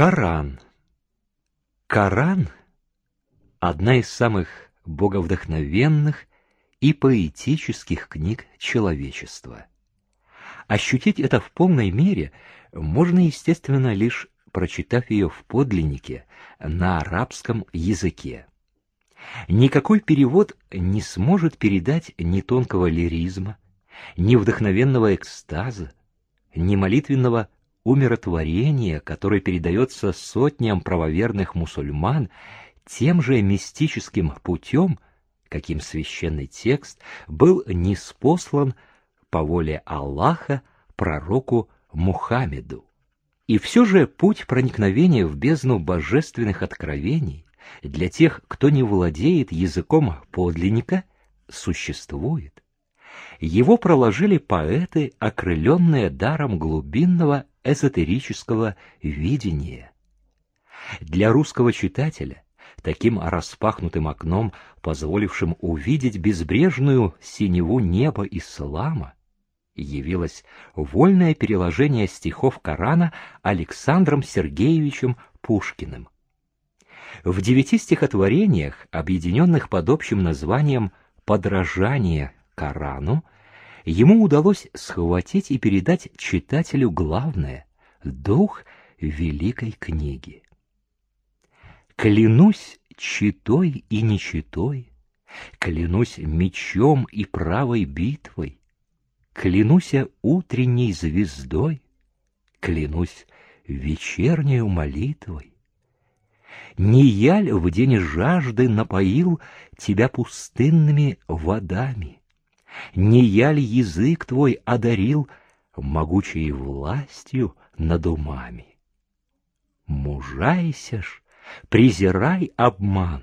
Коран. Коран – одна из самых боговдохновенных и поэтических книг человечества. Ощутить это в полной мере можно, естественно, лишь прочитав ее в подлиннике на арабском языке. Никакой перевод не сможет передать ни тонкого лиризма, ни вдохновенного экстаза, ни молитвенного умиротворение, которое передается сотням правоверных мусульман тем же мистическим путем, каким священный текст был неспослан по воле Аллаха пророку Мухаммеду. И все же путь проникновения в бездну божественных откровений для тех, кто не владеет языком подлинника, существует. Его проложили поэты, окрыленные даром глубинного эзотерического видения. Для русского читателя таким распахнутым окном, позволившим увидеть безбрежную синеву неба ислама, явилось вольное переложение стихов Корана Александром Сергеевичем Пушкиным. В девяти стихотворениях, объединенных под общим названием «Подражание Корану», ему удалось схватить и передать читателю главное — дух великой книги. Клянусь читой и нечитой, клянусь мечом и правой битвой, клянусь утренней звездой, клянусь вечернею молитвой. Не яль в день жажды напоил тебя пустынными водами, не я ли язык твой одарил могучей властью над умами? Мужайся ж, презирай обман,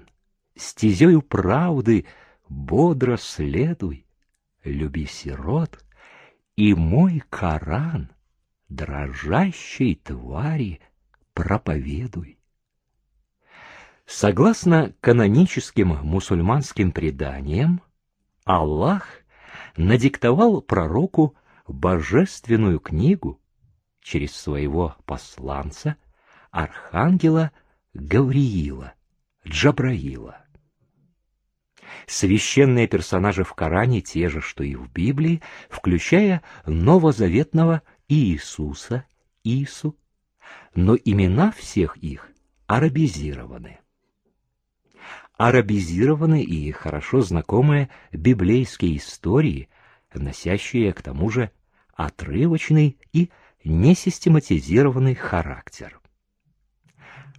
стезею правды бодро следуй, люби сирот, и мой Коран дрожащей твари проповедуй. Согласно каноническим мусульманским преданиям, Аллах надиктовал пророку божественную книгу через своего посланца, архангела Гавриила, Джабраила. Священные персонажи в Коране те же, что и в Библии, включая новозаветного Иисуса, Ису, но имена всех их арабизированы арабизированы и хорошо знакомые библейские истории, носящие к тому же отрывочный и несистематизированный характер.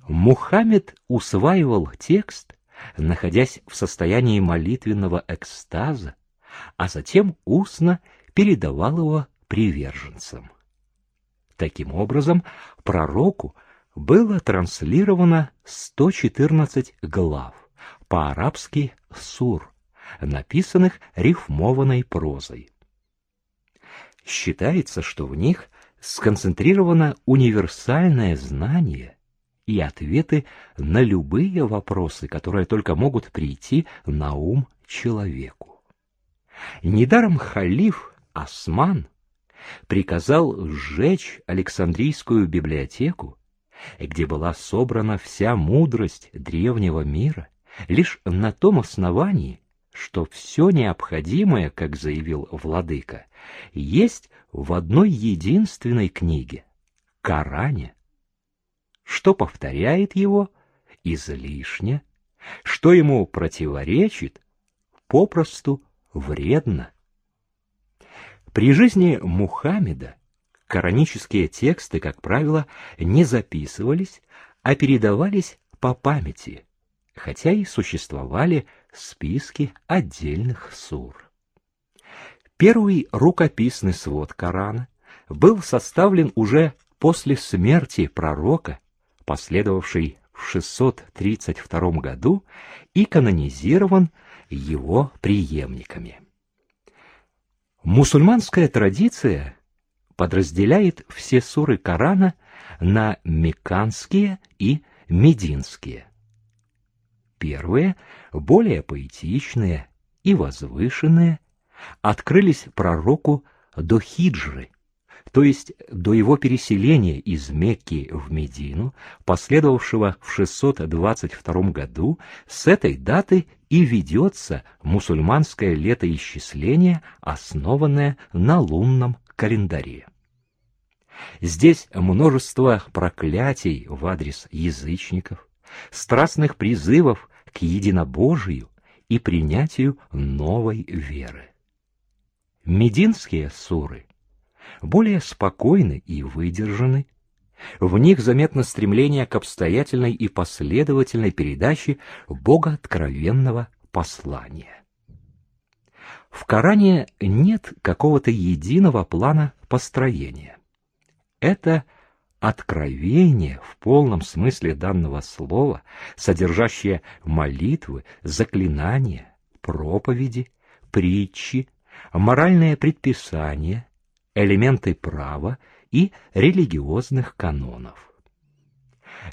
Мухаммед усваивал текст, находясь в состоянии молитвенного экстаза, а затем устно передавал его приверженцам. Таким образом, пророку было транслировано 114 глав, по-арабски «сур», написанных рифмованной прозой. Считается, что в них сконцентрировано универсальное знание и ответы на любые вопросы, которые только могут прийти на ум человеку. Недаром халиф Осман приказал сжечь Александрийскую библиотеку, где была собрана вся мудрость древнего мира, лишь на том основании, что все необходимое, как заявил владыка, есть в одной единственной книге — Коране. Что повторяет его излишне, что ему противоречит, попросту вредно. При жизни Мухаммеда коранические тексты, как правило, не записывались, а передавались по памяти, хотя и существовали списки отдельных сур. Первый рукописный свод Корана был составлен уже после смерти пророка, последовавшей в 632 году, и канонизирован его преемниками. Мусульманская традиция подразделяет все суры Корана на мекканские и мединские. Первые, более поэтичные и возвышенные, открылись пророку до хиджры, то есть до его переселения из Мекки в Медину, последовавшего в 622 году, с этой даты и ведется мусульманское летоисчисление, основанное на лунном календаре. Здесь множество проклятий в адрес язычников, страстных призывов к единобожию и принятию новой веры. Мединские суры более спокойны и выдержаны, в них заметно стремление к обстоятельной и последовательной передаче богооткровенного послания. В Коране нет какого-то единого плана построения. Это откровение в полном смысле данного слова, содержащее молитвы, заклинания, проповеди, притчи, моральные предписания, элементы права и религиозных канонов.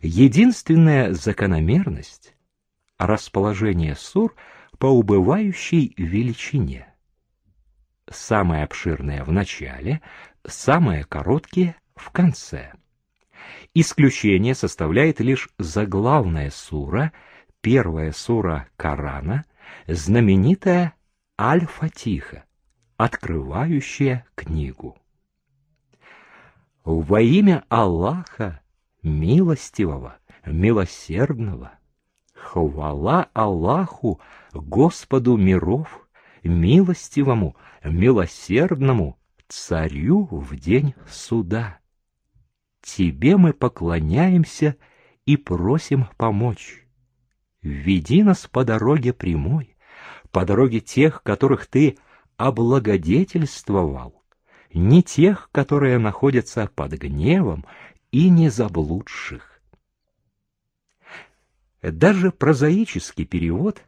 Единственная закономерность — расположение сур по убывающей величине. Самое обширное в начале, самое короткие в конце. Исключение составляет лишь заглавная сура, первая сура Корана, знаменитая Аль-Фатиха, открывающая книгу. Во имя Аллаха, милостивого, милосердного, хвала Аллаху, Господу миров, милостивому, милосердному, царю в день суда. Тебе мы поклоняемся и просим помочь. Веди нас по дороге прямой, по дороге тех, которых ты облагодетельствовал, не тех, которые находятся под гневом, и не заблудших. Даже прозаический перевод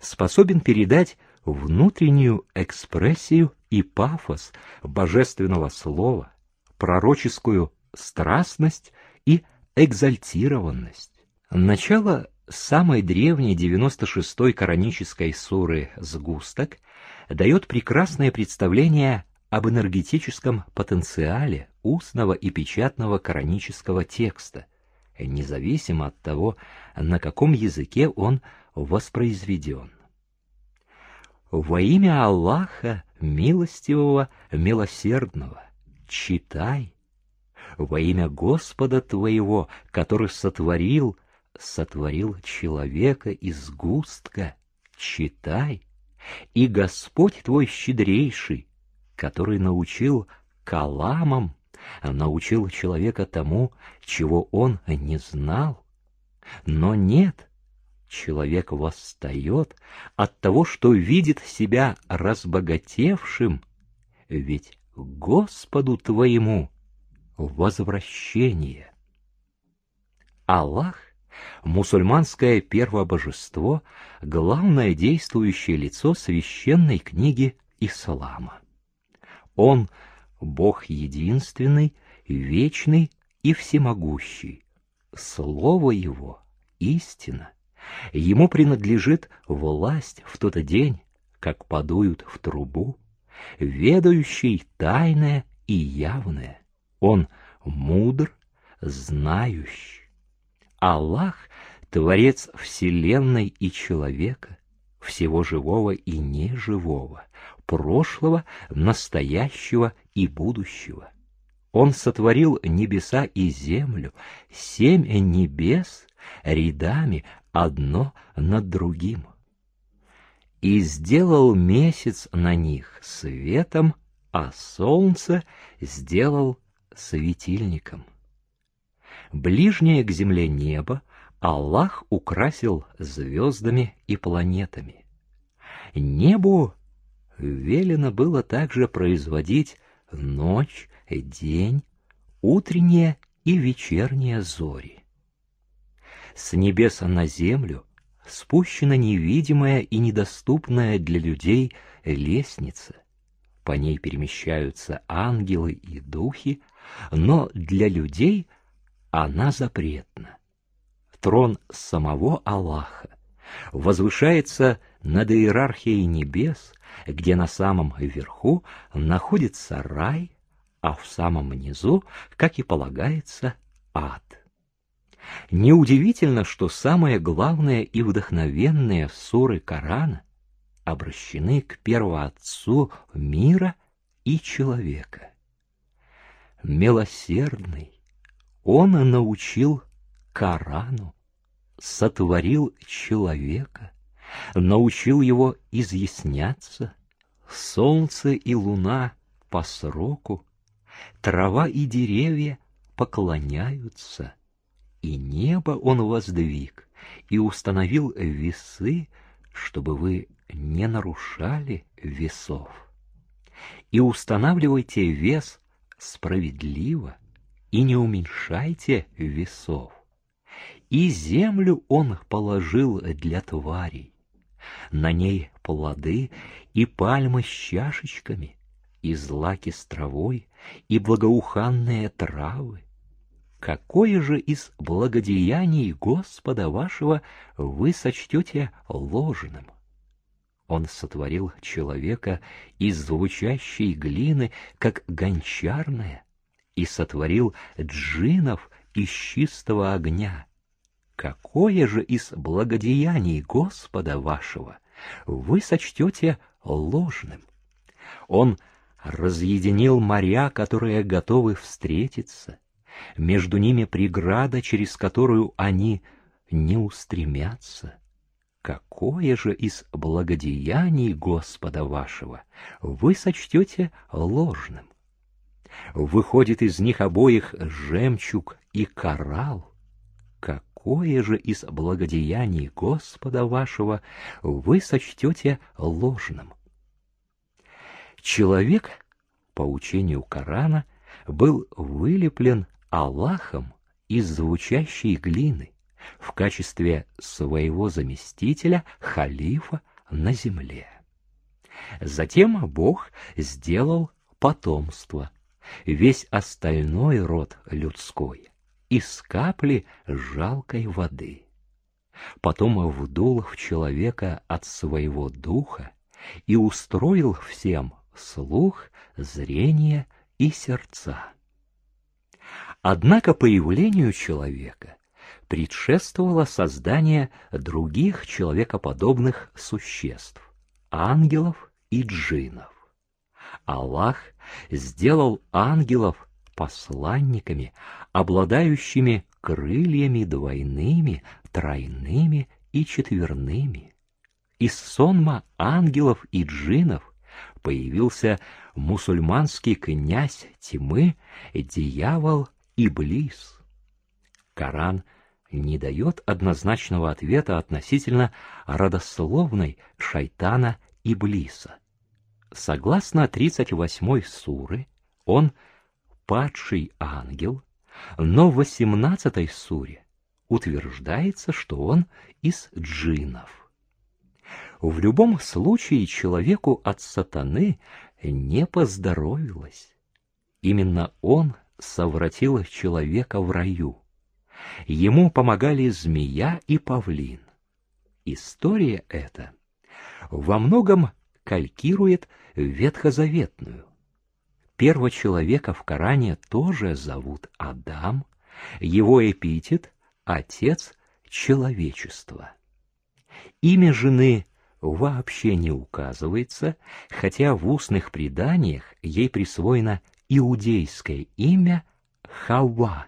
способен передать внутреннюю экспрессию и пафос божественного слова, пророческую страстность и экзальтированность. Начало самой древней 96-й коранической суры «Сгусток» дает прекрасное представление об энергетическом потенциале устного и печатного коранического текста, независимо от того, на каком языке он воспроизведен. Во имя Аллаха, милостивого, милосердного, читай, во имя Господа твоего, который сотворил, сотворил человека из густка, читай, и Господь твой щедрейший, который научил каламам, научил человека тому, чего он не знал. Но нет, человек восстает от того, что видит себя разбогатевшим, ведь Господу твоему возвращение. Аллах, мусульманское первобожество, главное действующее лицо священной книги ислама. Он — Бог единственный, вечный и всемогущий. Слово Его — истина. Ему принадлежит власть в тот день, как подуют в трубу, ведающий тайное и явное. Он мудр, знающий. Аллах — Творец Вселенной и человека, всего живого и неживого, прошлого, настоящего и будущего. Он сотворил небеса и землю, семь небес рядами одно над другим. И сделал месяц на них светом, а солнце сделал светильником. Ближнее к земле небо Аллах украсил звездами и планетами. Небу велено было также производить ночь, день, утренние и вечерние зори. С небес на землю спущена невидимая и недоступная для людей лестница. По ней перемещаются ангелы и духи, но для людей она запретна. Трон самого Аллаха возвышается над иерархией небес, где на самом верху находится рай, а в самом низу, как и полагается, ад. Неудивительно, что самые главные и вдохновенные суры Корана обращены к первоотцу мира и человека. Милосердный, он научил Корану, сотворил человека, научил его изъясняться, солнце и луна по сроку, трава и деревья поклоняются, и небо он воздвиг, и установил весы, чтобы вы не нарушали весов. И устанавливайте вес справедливо, и не уменьшайте весов. И землю он положил для тварей, на ней плоды и пальмы с чашечками, и злаки с травой, и благоуханные травы. Какое же из благодеяний Господа вашего вы сочтете ложным? Он сотворил человека из звучащей глины, как гончарная, и сотворил джинов из чистого огня. Какое же из благодеяний Господа вашего вы сочтете ложным? Он разъединил моря, которые готовы встретиться, между ними преграда, через которую они не устремятся. Какое же из благодеяний Господа вашего вы сочтете ложным? Выходит из них обоих жемчуг и коралл, какое же из благодеяний Господа вашего вы сочтете ложным? Человек, по учению Корана, был вылеплен Аллахом из звучащей глины в качестве своего заместителя, халифа на земле. Затем Бог сделал потомство, весь остальной род людской, из капли жалкой воды. Потом вдул в человека от своего духа и устроил всем слух, зрение и сердца. Однако появлению человека предшествовало создание других человекоподобных существ, ангелов и джинов. Аллах сделал ангелов посланниками, обладающими крыльями двойными, тройными и четверными. Из сонма ангелов и джинов появился мусульманский князь тьмы, дьявол Иблис. Коран не дает однозначного ответа относительно родословной шайтана Иблиса. Согласно 38 суры, он падший ангел, но в 18 суре утверждается, что он из джиннов. В любом случае человеку от сатаны не поздоровилось. Именно он совратил человека в раю. Ему помогали змея и павлин. История эта во многом калькирует ветхозаветную. Первого человека в Коране тоже зовут Адам, его эпитет — отец человечества. Имя жены вообще не указывается, хотя в устных преданиях ей присвоено иудейское имя Хава.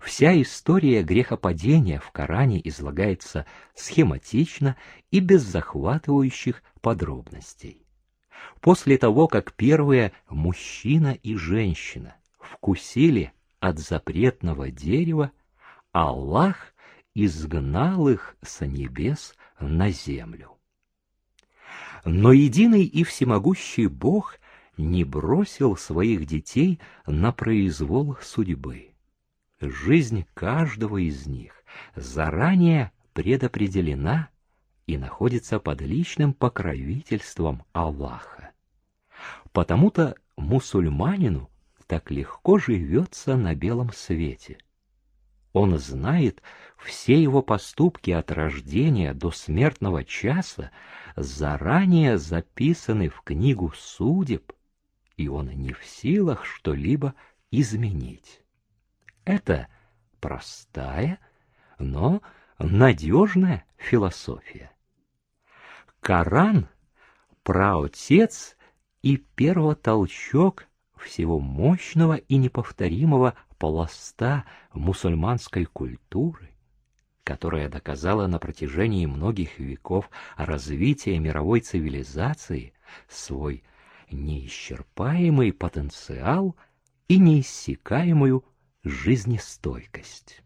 Вся история грехопадения в Коране излагается схематично и без захватывающих подробностей. После того, как первые мужчина и женщина вкусили от запретного дерева, Аллах изгнал их с небес на землю. Но единый и всемогущий Бог не бросил своих детей на произвол судьбы. Жизнь каждого из них заранее предопределена и находится под личным покровительством Аллаха. Потому-то мусульманину так легко живется на белом свете. Он знает все его поступки от рождения до смертного часа, заранее записаны в книгу судеб, и он не в силах что-либо изменить. Это простая, но надежная философия. Коран — праотец и первотолчок всего мощного и неповторимого пласта мусульманской культуры, которая доказала на протяжении многих веков развития мировой цивилизации свой неисчерпаемый потенциал и неиссякаемую жизнестойкость.